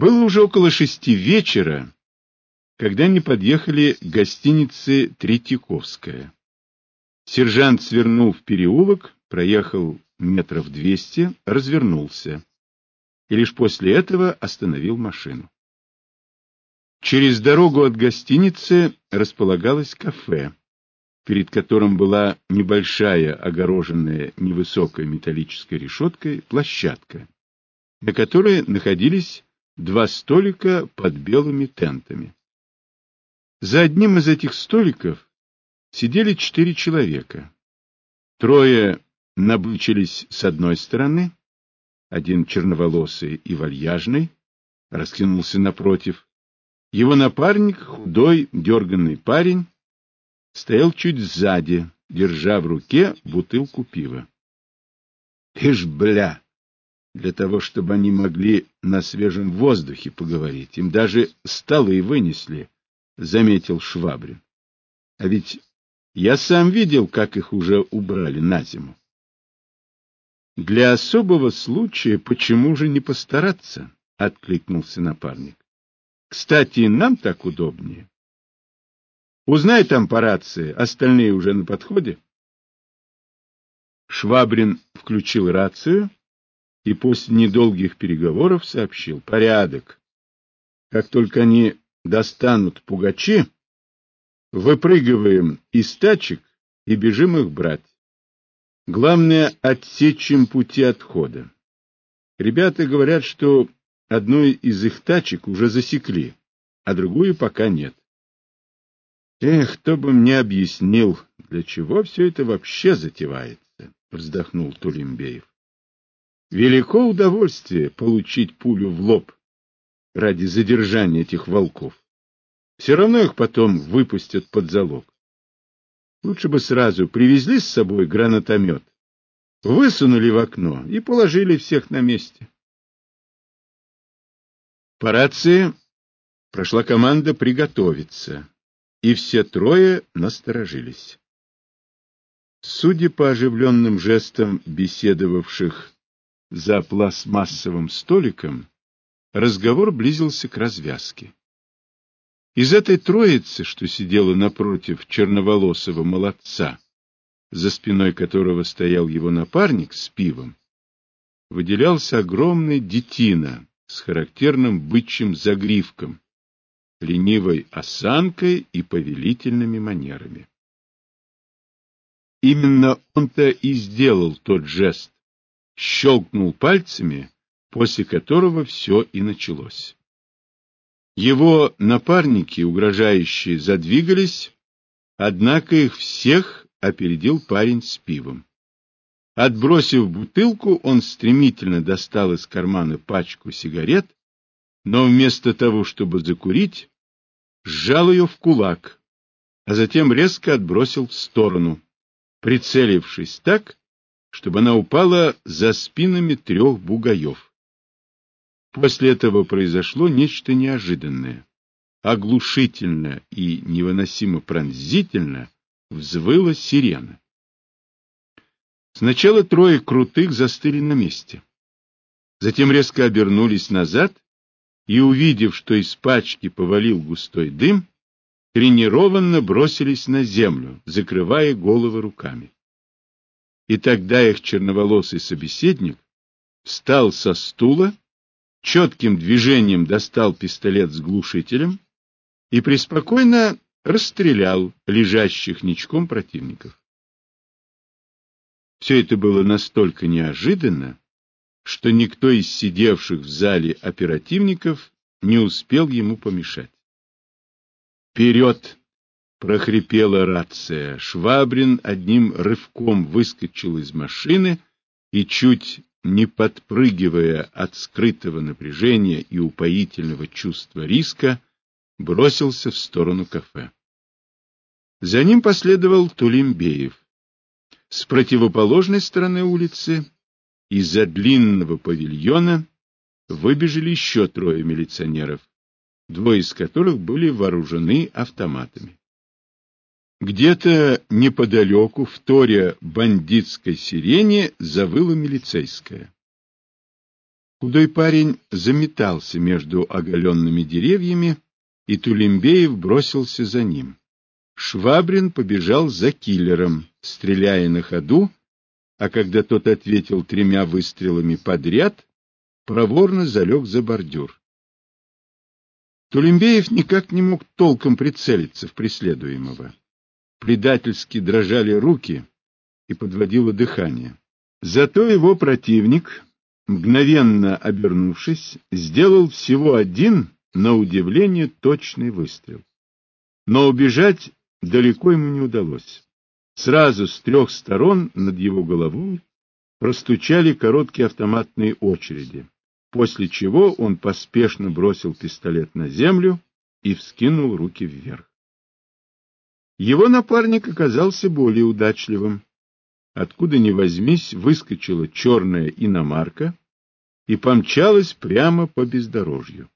Было уже около шести вечера, когда они подъехали к гостинице Третьяковская. Сержант свернул в переулок, проехал метров двести, развернулся и лишь после этого остановил машину. Через дорогу от гостиницы располагалось кафе, перед которым была небольшая, огороженная невысокой металлической решеткой площадка, на которой находились два столика под белыми тентами. За одним из этих столиков сидели четыре человека. Трое набычились с одной стороны, один черноволосый и вальяжный, раскинулся напротив. Его напарник, худой, дерганный парень, стоял чуть сзади, держа в руке бутылку пива. — Ишь, бля! Для того, чтобы они могли на свежем воздухе поговорить, им даже столы вынесли, — заметил Швабрин. — А ведь я сам видел, как их уже убрали на зиму. Для особого случая почему же не постараться? — откликнулся напарник. — Кстати, нам так удобнее. Узнай там по рации, остальные уже на подходе. Швабрин включил рацию и после недолгих переговоров сообщил. Порядок. Как только они достанут пугачи, выпрыгиваем из тачек и бежим их брать. Главное — отсечь им пути отхода. Ребята говорят, что одной из их тачек уже засекли, а другую пока нет. Эх, кто бы мне объяснил, для чего все это вообще затевается, вздохнул Тулембеев. Велико удовольствие получить пулю в лоб ради задержания этих волков. Все равно их потом выпустят под залог. Лучше бы сразу привезли с собой гранатомет, высунули в окно и положили всех на месте. По рации прошла команда приготовиться и все трое насторожились. Судя по оживленным жестам беседовавших за пластмассовым столиком, разговор близился к развязке. Из этой троицы, что сидела напротив черноволосого молодца, за спиной которого стоял его напарник с пивом, выделялся огромный детина с характерным бычьим загривком, ленивой осанкой и повелительными манерами. Именно он-то и сделал тот жест, щелкнул пальцами, после которого все и началось. Его напарники, угрожающие, задвигались, однако их всех опередил парень с пивом. Отбросив бутылку, он стремительно достал из кармана пачку сигарет, но вместо того, чтобы закурить, сжал ее в кулак, а затем резко отбросил в сторону, прицелившись так, чтобы она упала за спинами трех бугаев. После этого произошло нечто неожиданное. Оглушительно и невыносимо пронзительно взвыла сирена. Сначала трое крутых застыли на месте. Затем резко обернулись назад и, увидев, что из пачки повалил густой дым, тренированно бросились на землю, закрывая головы руками. И тогда их черноволосый собеседник встал со стула, четким движением достал пистолет с глушителем и преспокойно расстрелял лежащих ничком противников. Все это было настолько неожиданно, что никто из сидевших в зале оперативников не успел ему помешать. «Вперед!» — прохрипела рация. Швабрин одним рывком выскочил из машины и, чуть не подпрыгивая от скрытого напряжения и упоительного чувства риска, бросился в сторону кафе. За ним последовал Тулимбеев. С противоположной стороны улицы из-за длинного павильона выбежали еще трое милиционеров, двое из которых были вооружены автоматами. Где-то неподалеку, в торе бандитской сирене, завыла милицейская. Худой парень заметался между оголенными деревьями, и Тулембеев бросился за ним. Швабрин побежал за киллером, стреляя на ходу, а когда тот ответил тремя выстрелами подряд, проворно залег за бордюр. Тулембеев никак не мог толком прицелиться в преследуемого. Предательски дрожали руки и подводило дыхание. Зато его противник, мгновенно обернувшись, сделал всего один, на удивление, точный выстрел. Но убежать далеко ему не удалось. Сразу с трех сторон над его головой простучали короткие автоматные очереди, после чего он поспешно бросил пистолет на землю и вскинул руки вверх. Его напарник оказался более удачливым. Откуда ни возьмись, выскочила черная иномарка и помчалась прямо по бездорожью.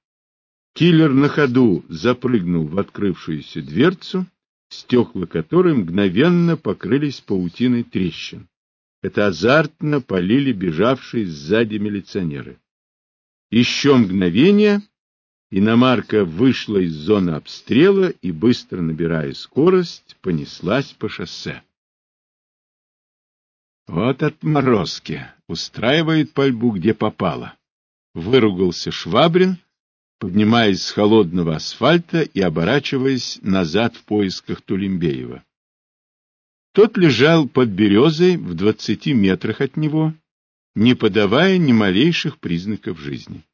Киллер на ходу запрыгнул в открывшуюся дверцу, стекла которой мгновенно покрылись паутиной трещин. Это азартно полили бежавшие сзади милиционеры. Еще мгновение, иномарка вышла из зоны обстрела и, быстро набирая скорость, понеслась по шоссе. Вот отморозки. Устраивает пальбу, где попало. Выругался Швабрин, поднимаясь с холодного асфальта и оборачиваясь назад в поисках Тулембеева. Тот лежал под березой в двадцати метрах от него, не подавая ни малейших признаков жизни.